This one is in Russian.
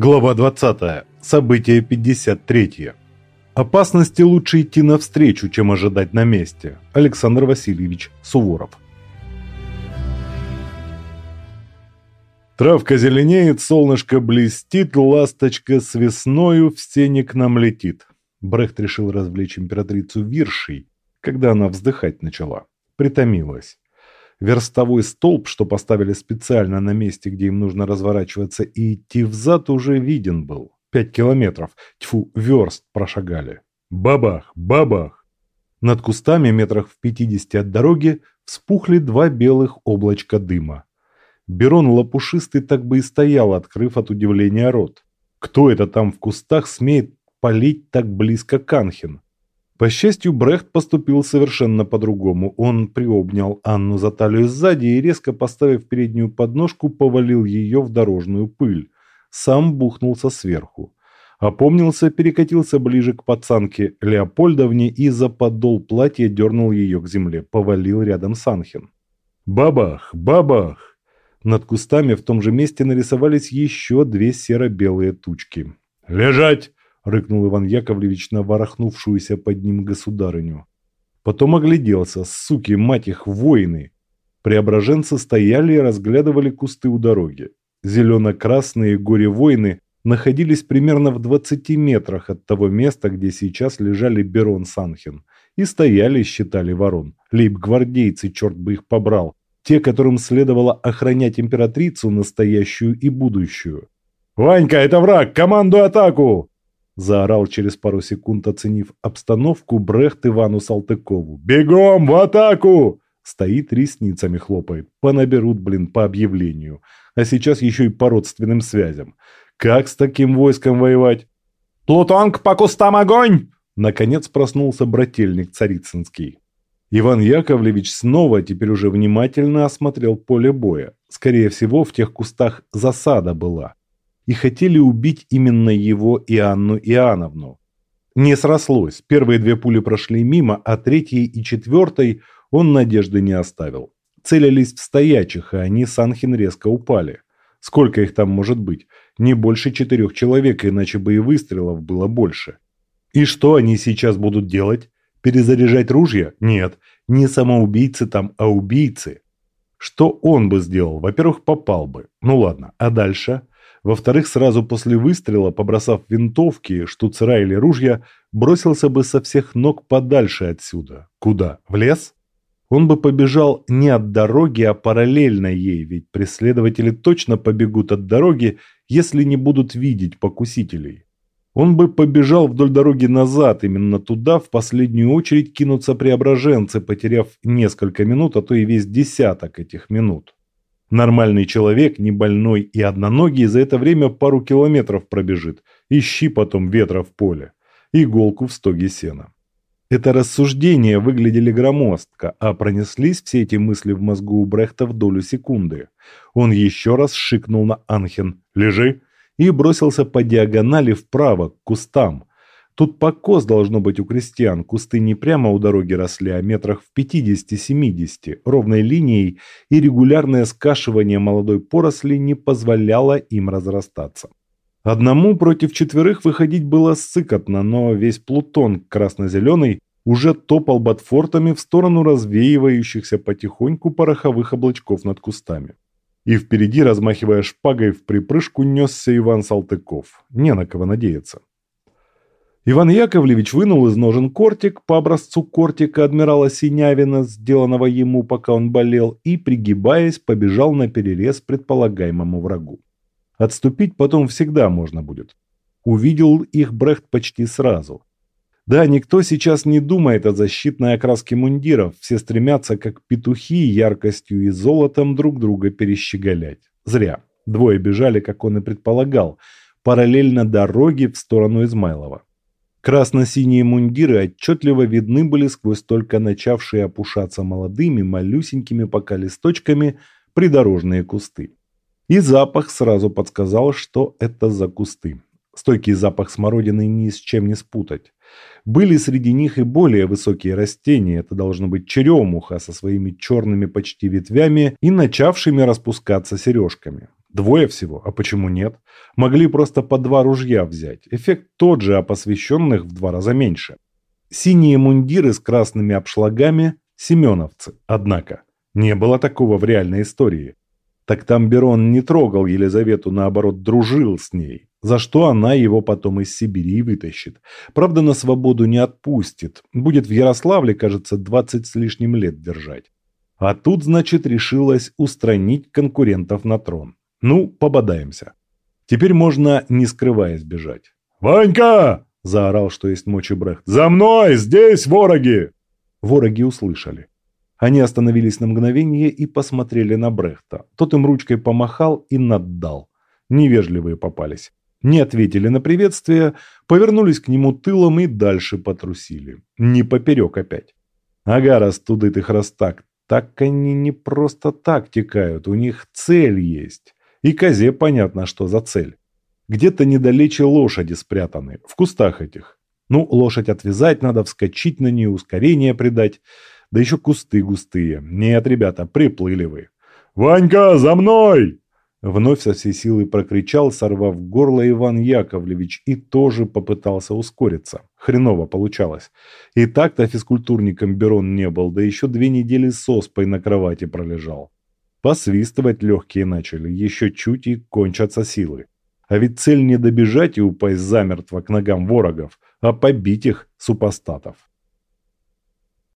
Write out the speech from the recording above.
Глава 20. Событие 53. Опасности лучше идти навстречу, чем ожидать на месте. Александр Васильевич Суворов. Травка зеленеет, солнышко блестит, ласточка с весною в сене к нам летит. Брехт решил развлечь императрицу виршей, когда она вздыхать начала. Притомилась. Верстовой столб, что поставили специально на месте, где им нужно разворачиваться и идти взад, уже виден был. Пять километров, тьфу, верст прошагали. Бабах, бабах! Над кустами, метрах в пятидесяти от дороги, вспухли два белых облачка дыма. Берон лопушистый так бы и стоял, открыв от удивления рот. Кто это там в кустах смеет палить так близко к Анхен? По счастью, Брехт поступил совершенно по-другому. Он приобнял Анну за талию сзади и, резко поставив переднюю подножку, повалил ее в дорожную пыль. Сам бухнулся сверху. Опомнился, перекатился ближе к пацанке Леопольдовне и за подол платья дернул ее к земле, повалил рядом с Анхен. Бабах! Бабах! Над кустами в том же месте нарисовались еще две серо-белые тучки. «Лежать!» Рыкнул Иван Яковлевич на ворохнувшуюся под ним государыню. Потом огляделся, суки, мать их, воины. Преображенцы стояли и разглядывали кусты у дороги. Зелено-красные горе-воины находились примерно в 20 метрах от того места, где сейчас лежали Берон Санхин. И стояли, считали ворон. Лейб-гвардейцы, черт бы их побрал. Те, которым следовало охранять императрицу, настоящую и будущую. «Ванька, это враг! Командуй атаку!» Заорал через пару секунд, оценив обстановку, Брехт Ивану Салтыкову. «Бегом в атаку!» Стоит, ресницами хлопает. Понаберут, блин, по объявлению. А сейчас еще и по родственным связям. Как с таким войском воевать? «Плутонг, по кустам огонь!» Наконец проснулся брательник Царицынский. Иван Яковлевич снова, теперь уже внимательно осмотрел поле боя. Скорее всего, в тех кустах засада была и хотели убить именно его и Анну Иоанновну. Не срослось, первые две пули прошли мимо, а третьей и четвертой он надежды не оставил. Целились в стоячих, а они с Анхин резко упали. Сколько их там может быть? Не больше четырех человек, иначе бы и выстрелов было больше. И что они сейчас будут делать? Перезаряжать ружья? Нет, не самоубийцы там, а убийцы. Что он бы сделал? Во-первых, попал бы. Ну ладно, а дальше? Во-вторых, сразу после выстрела, побросав винтовки, штуцера или ружья, бросился бы со всех ног подальше отсюда. Куда? В лес? Он бы побежал не от дороги, а параллельно ей, ведь преследователи точно побегут от дороги, если не будут видеть покусителей. Он бы побежал вдоль дороги назад, именно туда в последнюю очередь кинутся преображенцы, потеряв несколько минут, а то и весь десяток этих минут. Нормальный человек, не больной и одноногий, за это время пару километров пробежит. Ищи потом ветра в поле. Иголку в стоге сена. Это рассуждения выглядели громоздко, а пронеслись все эти мысли в мозгу у Брехта в долю секунды. Он еще раз шикнул на Анхен «Лежи!» и бросился по диагонали вправо, к кустам. Тут покос должно быть у крестьян, кусты не прямо у дороги росли, а метрах в 50-70, ровной линией, и регулярное скашивание молодой поросли не позволяло им разрастаться. Одному против четверых выходить было сыкотно, но весь Плутон красно-зеленый уже топал ботфортами в сторону развеивающихся потихоньку пороховых облачков над кустами. И впереди, размахивая шпагой в припрыжку, несся Иван Салтыков. Не на кого надеяться. Иван Яковлевич вынул из ножен кортик по образцу кортика адмирала Синявина, сделанного ему, пока он болел, и, пригибаясь, побежал на перерез предполагаемому врагу. Отступить потом всегда можно будет. Увидел их Брехт почти сразу. Да, никто сейчас не думает о защитной окраске мундиров, все стремятся, как петухи, яркостью и золотом друг друга перещеголять. Зря. Двое бежали, как он и предполагал, параллельно дороге в сторону Измайлова. Красно-синие мундиры отчетливо видны были сквозь только начавшие опушаться молодыми, малюсенькими пока листочками придорожные кусты. И запах сразу подсказал, что это за кусты. Стойкий запах смородины ни с чем не спутать. Были среди них и более высокие растения, это должно быть черемуха со своими черными почти ветвями и начавшими распускаться сережками. Двое всего, а почему нет? Могли просто по два ружья взять. Эффект тот же, а посвященных в два раза меньше. Синие мундиры с красными обшлагами – семеновцы. Однако, не было такого в реальной истории. Так там Берон не трогал Елизавету, наоборот, дружил с ней, за что она его потом из Сибири вытащит. Правда, на свободу не отпустит. Будет в Ярославле, кажется, 20 с лишним лет держать. А тут, значит, решилась устранить конкурентов на трон. Ну, пободаемся. Теперь можно, не скрываясь, бежать. «Ванька!» – заорал, что есть мочи Брехт. «За мной! Здесь вороги!» Вороги услышали. Они остановились на мгновение и посмотрели на Брехта. Тот им ручкой помахал и наддал. Невежливые попались. Не ответили на приветствие, повернулись к нему тылом и дальше потрусили. Не поперек опять. Ага, растудит их раз так. Так они не просто так текают, у них цель есть. И козе понятно, что за цель. Где-то недалече лошади спрятаны, в кустах этих. Ну, лошадь отвязать надо, вскочить на нее, ускорение придать. Да еще кусты густые. Нет, ребята, приплыли вы. «Ванька, за мной!» Вновь со всей силы прокричал, сорвав горло Иван Яковлевич, и тоже попытался ускориться. Хреново получалось. И так-то физкультурником Берон не был, да еще две недели с оспой на кровати пролежал. Посвистывать легкие начали, еще чуть и кончатся силы. А ведь цель не добежать и упасть замертво к ногам ворогов, а побить их супостатов.